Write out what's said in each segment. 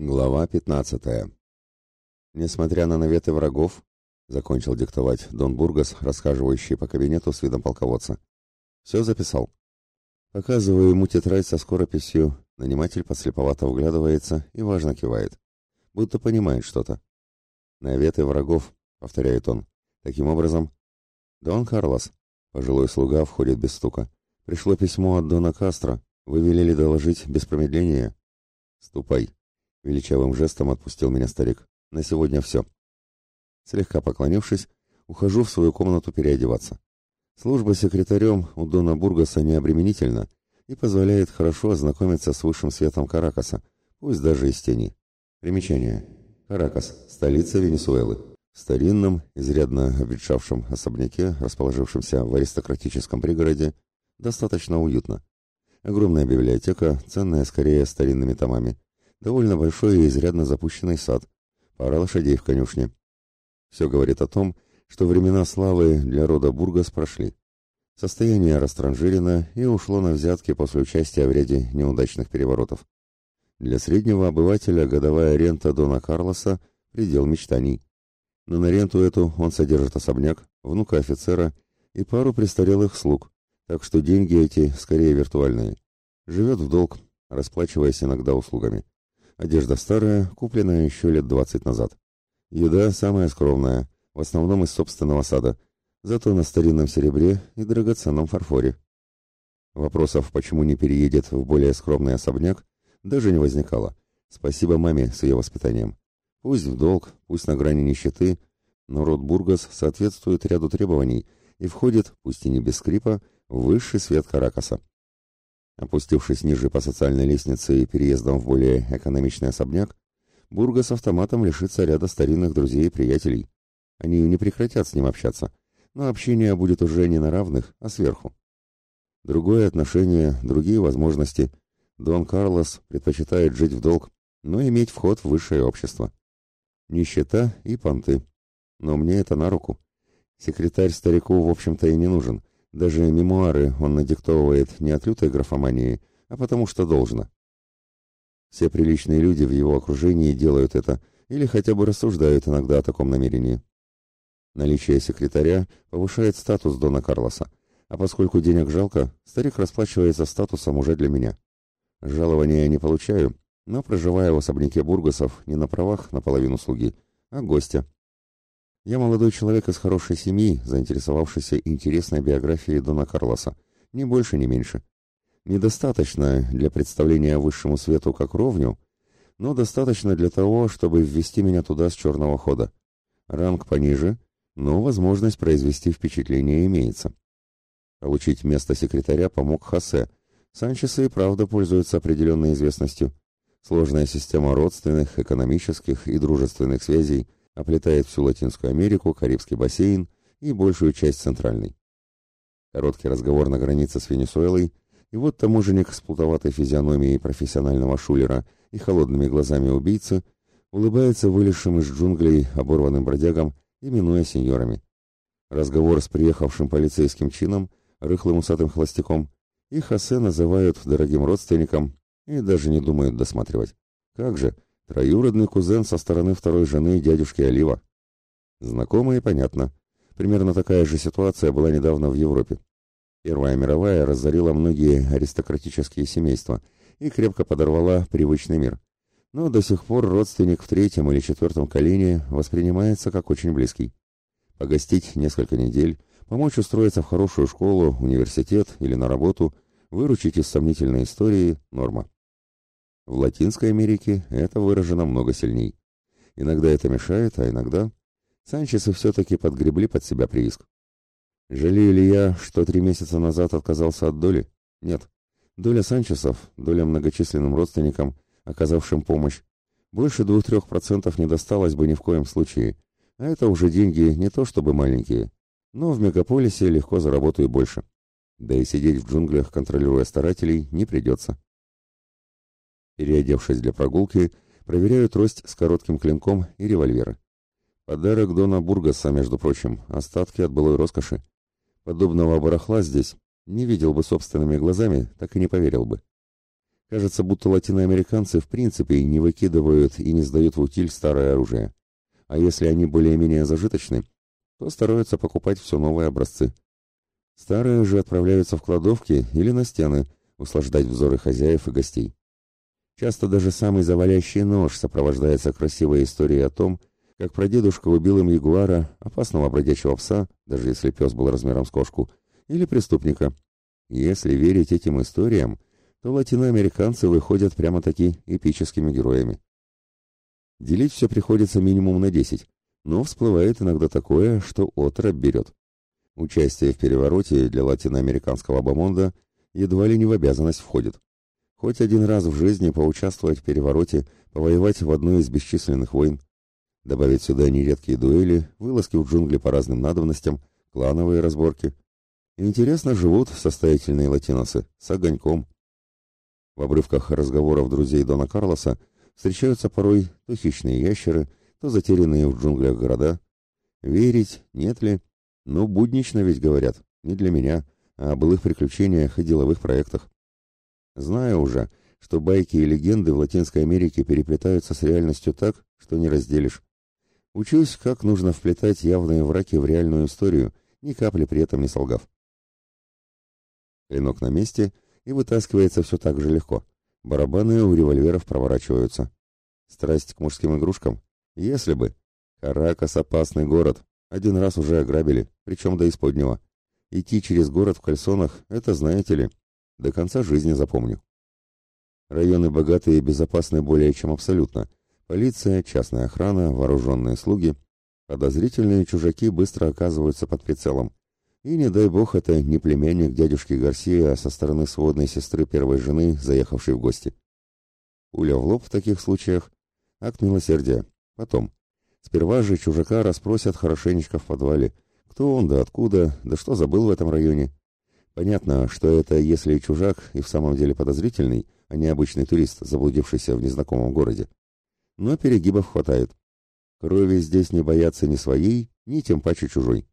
Глава 15. Несмотря на наветы врагов, закончил диктовать Дон Бургас, расхаживающий по кабинету с видом полководца. Все записал. Показываю ему тетрадь со скорописью, наниматель подслеповато вглядывается и важно кивает, будто понимает что-то. Наветы врагов, повторяет он. Таким образом, Дон Карлос, пожилой слуга, входит без стука. Пришло письмо от Дона Кастро. Вы велели доложить без промедления. Ступай. Величавым жестом отпустил меня старик. На сегодня все. Слегка поклонившись, ухожу в свою комнату переодеваться. Служба секретарем у Дона Бургаса необременительна и позволяет хорошо ознакомиться с высшим светом Каракаса, пусть даже из тени. Примечание. Каракас – столица Венесуэлы. В старинном, изрядно обветшавшем особняке, расположившемся в аристократическом пригороде, достаточно уютно. Огромная библиотека, ценная скорее старинными томами – довольно большой и изрядно запущенный сад, пара лошадей в конюшне. Все говорит о том, что времена славы для рода Бургас прошли. Состояние растранжирено и ушло на взятки после участия в ряде неудачных переворотов. Для среднего обывателя годовая рента Дона Карлоса – предел мечтаний. Но на ренту эту он содержит особняк, внука офицера и пару престарелых слуг, так что деньги эти скорее виртуальные. Живет в долг, расплачиваясь иногда услугами. Одежда старая, купленная еще лет двадцать назад. Еда самая скромная, в основном из собственного сада, зато на старинном серебре и драгоценном фарфоре. Вопросов, почему не переедет в более скромный особняк, даже не возникало. Спасибо маме с ее воспитанием. Пусть в долг, пусть на грани нищеты, но род Бургас соответствует ряду требований и входит, пусть и не без скрипа, в высший свет Каракаса. Опустившись ниже по социальной лестнице и переездом в более экономичный особняк, Бурга с автоматом лишится ряда старинных друзей и приятелей. Они не прекратят с ним общаться, но общение будет уже не на равных, а сверху. Другое отношение, другие возможности. Дон Карлос предпочитает жить в долг, но иметь вход в высшее общество. Нищета и понты. Но мне это на руку. Секретарь старику, в общем-то, и не нужен. Даже мемуары он надиктовывает не от лютой графомании, а потому что должно. Все приличные люди в его окружении делают это или хотя бы рассуждают иногда о таком намерении. Наличие секретаря повышает статус Дона Карлоса, а поскольку денег жалко, старик расплачивается статусом уже для меня. Жалования я не получаю, но проживая в особняке Бургасов не на правах наполовину слуги, а гостя, я молодой человек из хорошей семьи, заинтересовавшийся интересной биографией Дона Карлоса. Ни больше, ни меньше. Недостаточно для представления высшему свету как ровню, но достаточно для того, чтобы ввести меня туда с черного хода. Ранг пониже, но возможность произвести впечатление имеется. Получить место секретаря помог Хосе. Санчесы и правда пользуются определенной известностью. Сложная система родственных, экономических и дружественных связей – оплетает всю Латинскую Америку, Карибский бассейн и большую часть Центральной. Короткий разговор на границе с Венесуэлой, и вот таможенник с плутоватой физиономией профессионального шулера и холодными глазами убийцы улыбается вылезшим из джунглей оборванным бродягам, именуя сеньорами. Разговор с приехавшим полицейским чином, рыхлым усатым холостяком, и Хосе называют дорогим родственником и даже не думают досматривать. Как же, Троюродный кузен со стороны второй жены дядюшки Олива. Знакомо и понятно. Примерно такая же ситуация была недавно в Европе. Первая мировая разорила многие аристократические семейства и крепко подорвала привычный мир. Но до сих пор родственник в третьем или четвертом колене воспринимается как очень близкий. Погостить несколько недель, помочь устроиться в хорошую школу, университет или на работу, выручить из сомнительной истории – норма. В Латинской Америке это выражено много сильней. Иногда это мешает, а иногда... Санчесы все-таки подгребли под себя прииск. Жалею ли я, что три месяца назад отказался от доли? Нет. Доля Санчесов, доля многочисленным родственникам, оказавшим помощь, больше двух-трех процентов не досталось бы ни в коем случае. А это уже деньги не то чтобы маленькие, но в мегаполисе легко заработаю больше. Да и сидеть в джунглях, контролируя старателей, не придется. Переодевшись для прогулки, проверяю трость с коротким клинком и револьверы. Подарок Дона Бургаса, между прочим, остатки от былой роскоши. Подобного барахла здесь не видел бы собственными глазами, так и не поверил бы. Кажется, будто латиноамериканцы в принципе не выкидывают и не сдают в утиль старое оружие. А если они более-менее зажиточны, то стараются покупать все новые образцы. Старые же отправляются в кладовки или на стены, услаждать взоры хозяев и гостей. Часто даже самый завалящий нож сопровождается красивой историей о том, как прадедушка убил им ягуара, опасного бродячего пса, даже если пес был размером с кошку, или преступника. Если верить этим историям, то латиноамериканцы выходят прямо-таки эпическими героями. Делить все приходится минимум на 10, но всплывает иногда такое, что отраб берет. Участие в перевороте для латиноамериканского бомонда едва ли не в обязанность входит. Хоть один раз в жизни поучаствовать в перевороте, повоевать в одной из бесчисленных войн, добавить сюда нередкие дуэли, вылазки в джунгли по разным надобностям, клановые разборки. Интересно живут состоятельные латиносы, с огоньком. В обрывках разговоров друзей Дона Карлоса встречаются порой то хищные ящеры, то затерянные в джунглях города. Верить, нет ли? Ну, буднично ведь говорят, не для меня, а о былых приключениях и деловых проектах. Знаю уже, что байки и легенды в Латинской Америке переплетаются с реальностью так, что не разделишь. Учусь, как нужно вплетать явные враки в реальную историю, ни капли при этом не солгав. Клинок на месте и вытаскивается все так же легко. Барабаны у револьверов проворачиваются. Страсть к мужским игрушкам? Если бы. Каракас — опасный город. Один раз уже ограбили, причем до исподнего. Идти через город в кальсонах — это, знаете ли, до конца жизни запомню. Районы богатые и безопасны более чем абсолютно. Полиция, частная охрана, вооруженные слуги. Подозрительные чужаки быстро оказываются под прицелом. И не дай бог это не племянник дядюшки Гарсия, а со стороны сводной сестры первой жены, заехавшей в гости. Пуля в лоб в таких случаях — акт милосердия. Потом. Сперва же чужака расспросят хорошенечко в подвале. Кто он, да откуда, да что забыл в этом районе. Понятно, что это если чужак и в самом деле подозрительный, а не обычный турист, заблудившийся в незнакомом городе. Но перегибов хватает. Крови здесь не боятся ни своей, ни тем паче чужой.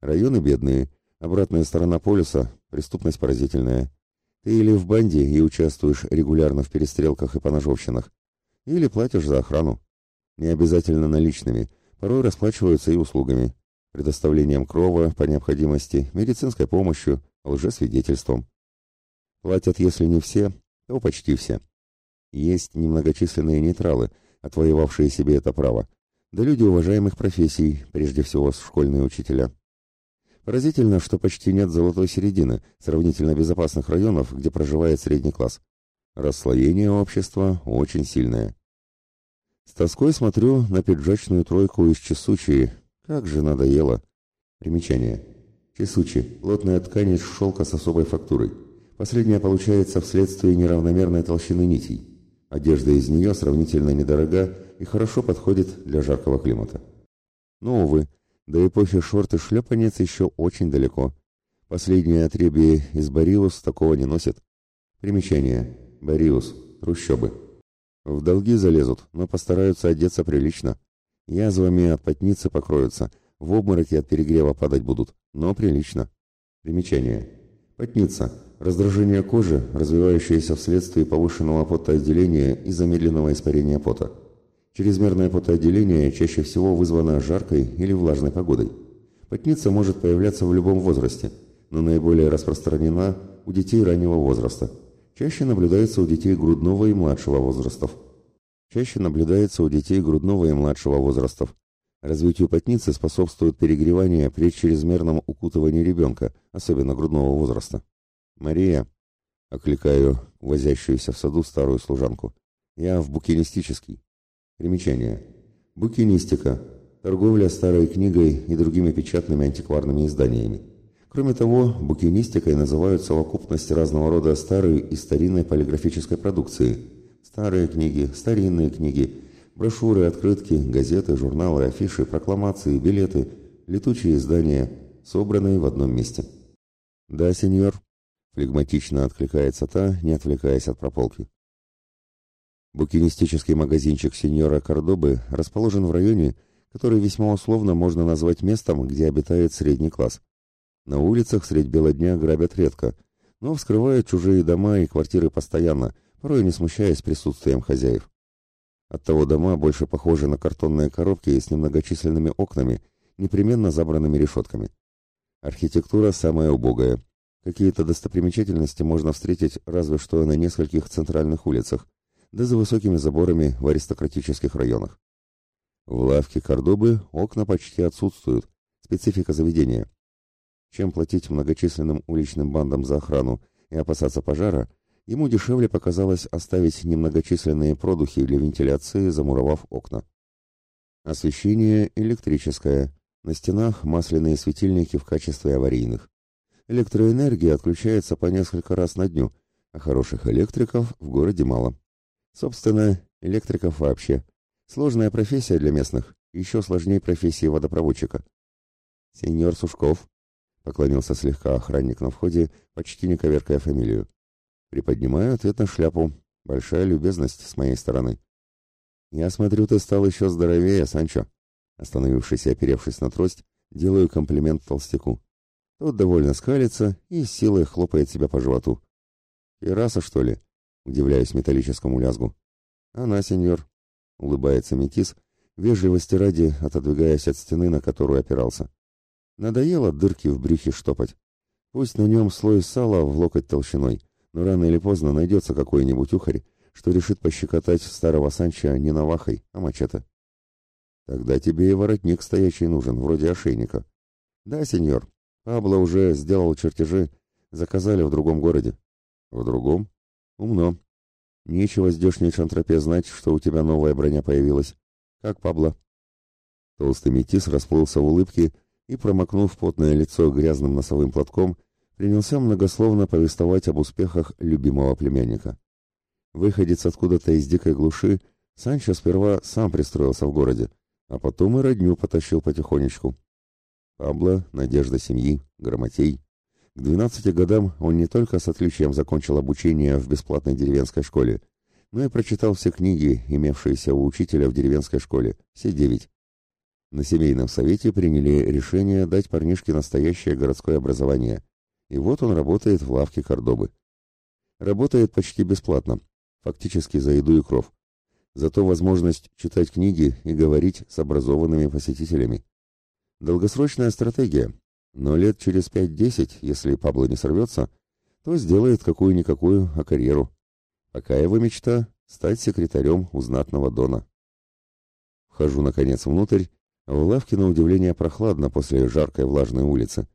Районы бедные, обратная сторона полюса, преступность поразительная. Ты или в банде и участвуешь регулярно в перестрелках и поножовщинах, или платишь за охрану. Не обязательно наличными, порой расплачиваются и услугами предоставлением крова по необходимости, медицинской помощью, лжесвидетельством. Платят, если не все, то почти все. Есть немногочисленные нейтралы, отвоевавшие себе это право, да люди уважаемых профессий, прежде всего школьные учителя. Поразительно, что почти нет золотой середины, сравнительно безопасных районов, где проживает средний класс. Расслоение общества очень сильное. С тоской смотрю на пиджачную тройку из Чесучии, как же надоело. Примечание. Чесучи. Плотная ткань из шелка с особой фактурой. Последняя получается вследствие неравномерной толщины нитей. Одежда из нее сравнительно недорога и хорошо подходит для жаркого климата. Но, увы, до эпохи шорт и шлепанец еще очень далеко. Последние отребье из Бариус такого не носят. Примечание. Бариус. Трущобы. В долги залезут, но постараются одеться прилично. Язвами от потницы покроются, в обмороке от перегрева падать будут, но прилично. Примечание. Потница – раздражение кожи, развивающееся вследствие повышенного потоотделения и замедленного испарения пота. Чрезмерное потоотделение чаще всего вызвано жаркой или влажной погодой. Потница может появляться в любом возрасте, но наиболее распространена у детей раннего возраста. Чаще наблюдается у детей грудного и младшего возрастов чаще наблюдается у детей грудного и младшего возрастов. Развитию потницы способствует перегревание при чрезмерном укутывании ребенка, особенно грудного возраста. «Мария!» — окликаю возящуюся в саду старую служанку. «Я в букинистический». Примечание. Букинистика – торговля старой книгой и другими печатными антикварными изданиями. Кроме того, букинистикой называют совокупность разного рода старой и старинной полиграфической продукции – Старые книги, старинные книги, брошюры, открытки, газеты, журналы, афиши, прокламации, билеты, летучие издания, собранные в одном месте. «Да, сеньор», — флегматично откликается та, не отвлекаясь от прополки. Букинистический магазинчик сеньора Кордобы расположен в районе, который весьма условно можно назвать местом, где обитает средний класс. На улицах средь бела дня грабят редко, но вскрывают чужие дома и квартиры постоянно, порой не смущаясь присутствием хозяев. Оттого дома больше похожи на картонные коробки с немногочисленными окнами, непременно забранными решетками. Архитектура самая убогая. Какие-то достопримечательности можно встретить разве что на нескольких центральных улицах, да за высокими заборами в аристократических районах. В лавке Кордобы окна почти отсутствуют, специфика заведения. Чем платить многочисленным уличным бандам за охрану и опасаться пожара, ему дешевле показалось оставить немногочисленные продухи для вентиляции, замуровав окна. Освещение электрическое, на стенах масляные светильники в качестве аварийных. Электроэнергия отключается по несколько раз на дню, а хороших электриков в городе мало. Собственно, электриков вообще. Сложная профессия для местных, еще сложнее профессии водопроводчика. Сеньор Сушков, поклонился слегка охранник на входе, почти не коверкая фамилию. Приподнимаю ответ на шляпу. Большая любезность с моей стороны. Я смотрю, ты стал еще здоровее, Санчо. Остановившись и оперевшись на трость, делаю комплимент толстяку. Тот довольно скалится и с силой хлопает себя по животу. «Терраса, что ли?» — удивляюсь металлическому лязгу. «Она, сеньор», — улыбается метис, вежливости ради отодвигаясь от стены, на которую опирался. Надоело дырки в брюхе штопать. Пусть на нем слой сала в локоть толщиной, но рано или поздно найдется какой-нибудь ухарь, что решит пощекотать старого Санча не навахой, а мачете. Тогда тебе и воротник стоячий нужен, вроде ошейника. Да, сеньор, Пабло уже сделал чертежи, заказали в другом городе. В другом? Умно. Нечего здешней шантропе знать, что у тебя новая броня появилась. Как Пабло? Толстый метис расплылся в улыбке и, промокнув потное лицо грязным носовым платком, принялся многословно повествовать об успехах любимого племянника. Выходец откуда-то из дикой глуши, Санчо сперва сам пристроился в городе, а потом и родню потащил потихонечку. Пабло — надежда семьи, грамотей. К двенадцати годам он не только с отличием закончил обучение в бесплатной деревенской школе, но и прочитал все книги, имевшиеся у учителя в деревенской школе, все девять. На семейном совете приняли решение дать парнишке настоящее городское образование, и вот он работает в лавке Кордобы. Работает почти бесплатно, фактически за еду и кров. Зато возможность читать книги и говорить с образованными посетителями. Долгосрочная стратегия, но лет через 5-10, если Пабло не сорвется, то сделает какую-никакую, а карьеру. Пока его мечта — стать секретарем у знатного Дона. Вхожу, наконец, внутрь, в лавке, на удивление, прохладно после жаркой влажной улицы.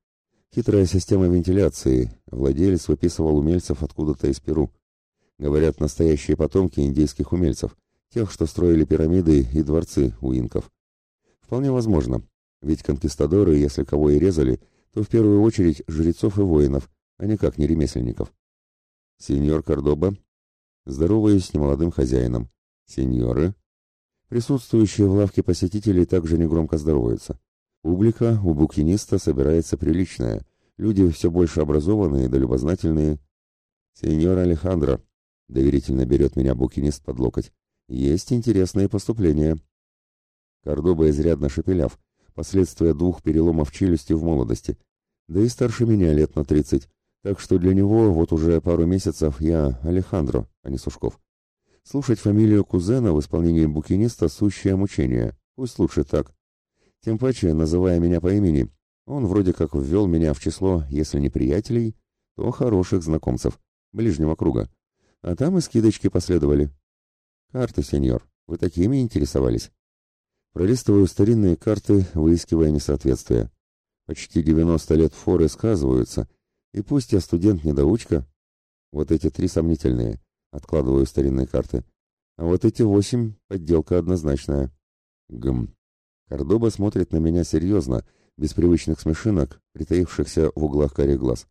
Хитрая система вентиляции, владелец выписывал умельцев откуда-то из Перу. Говорят, настоящие потомки индейских умельцев, тех, что строили пирамиды и дворцы у инков. Вполне возможно, ведь конкистадоры, если кого и резали, то в первую очередь жрецов и воинов, а никак не ремесленников. Сеньор Кордоба, здороваюсь с немолодым хозяином. Сеньоры. Присутствующие в лавке посетители также негромко здороваются. Публика у букиниста собирается приличная, люди все больше образованные да любознательные. Сеньор Алехандро, доверительно берет меня букинист под локоть, есть интересные поступления. Кордоба изрядно шепеляв, последствия двух переломов челюсти в молодости, да и старше меня лет на тридцать, так что для него вот уже пару месяцев я Алехандро, а не Сушков. Слушать фамилию кузена в исполнении букиниста – сущее мучение, пусть лучше так. Тем паче, называя меня по имени, он вроде как ввел меня в число, если не приятелей, то хороших знакомцев, ближнего круга. А там и скидочки последовали. Карты, сеньор, вы такими интересовались? Пролистываю старинные карты, выискивая несоответствия. Почти 90 лет форы сказываются, и пусть я студент-недоучка, вот эти три сомнительные, откладываю старинные карты, а вот эти восемь — подделка однозначная. Гм. Кордоба смотрит на меня серьезно, без привычных смешинок, притаившихся в углах карих глаз.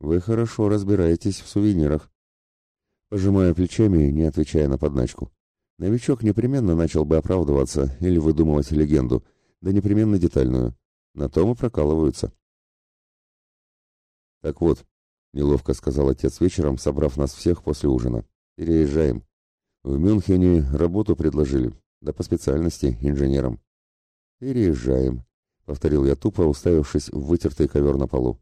Вы хорошо разбираетесь в сувенирах. Пожимая плечами, не отвечая на подначку. Новичок непременно начал бы оправдываться или выдумывать легенду, да непременно детальную. На том и прокалываются. «Так вот», — неловко сказал отец вечером, собрав нас всех после ужина, — «переезжаем. В Мюнхене работу предложили, да по специальности инженером». «Переезжаем», — повторил я тупо, уставившись в вытертый ковер на полу.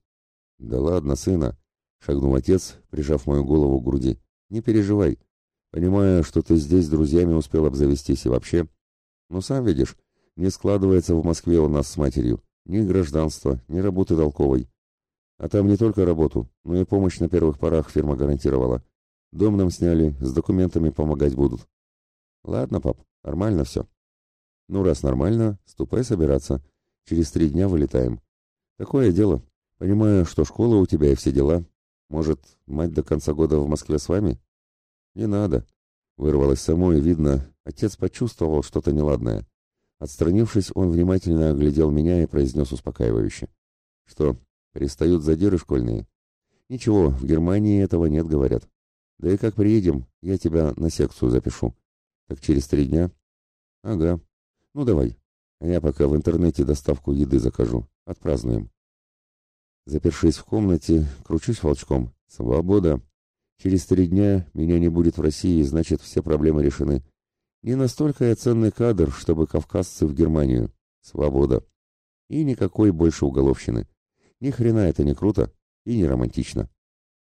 «Да ладно, сына. — шагнул отец, прижав мою голову к груди. «Не переживай. Понимаю, что ты здесь с друзьями успел обзавестись и вообще. Но сам видишь, не складывается в Москве у нас с матерью. Ни гражданства, ни работы толковой. А там не только работу, но и помощь на первых порах фирма гарантировала. Дом нам сняли, с документами помогать будут. Ладно, пап, нормально все. Ну, раз нормально, ступай собираться. Через три дня вылетаем. Такое дело. Понимаю, что школа у тебя и все дела. Может, мать до конца года в Москве с вами? Не надо. Вырвалось само, и видно, отец почувствовал что-то неладное. Отстранившись, он внимательно оглядел меня и произнес успокаивающе. Что, перестают задиры школьные? Ничего, в Германии этого нет, говорят. Да и как приедем, я тебя на секцию запишу. Так через три дня? Ага. Ну давай. Я пока в интернете доставку еды закажу. Отпразднуем. Запершись в комнате, кручусь волчком. Свобода. Через три дня меня не будет в России, значит, все проблемы решены. Не настолько я ценный кадр, чтобы кавказцы в Германию. Свобода. И никакой больше уголовщины. Ни хрена это не круто и не романтично.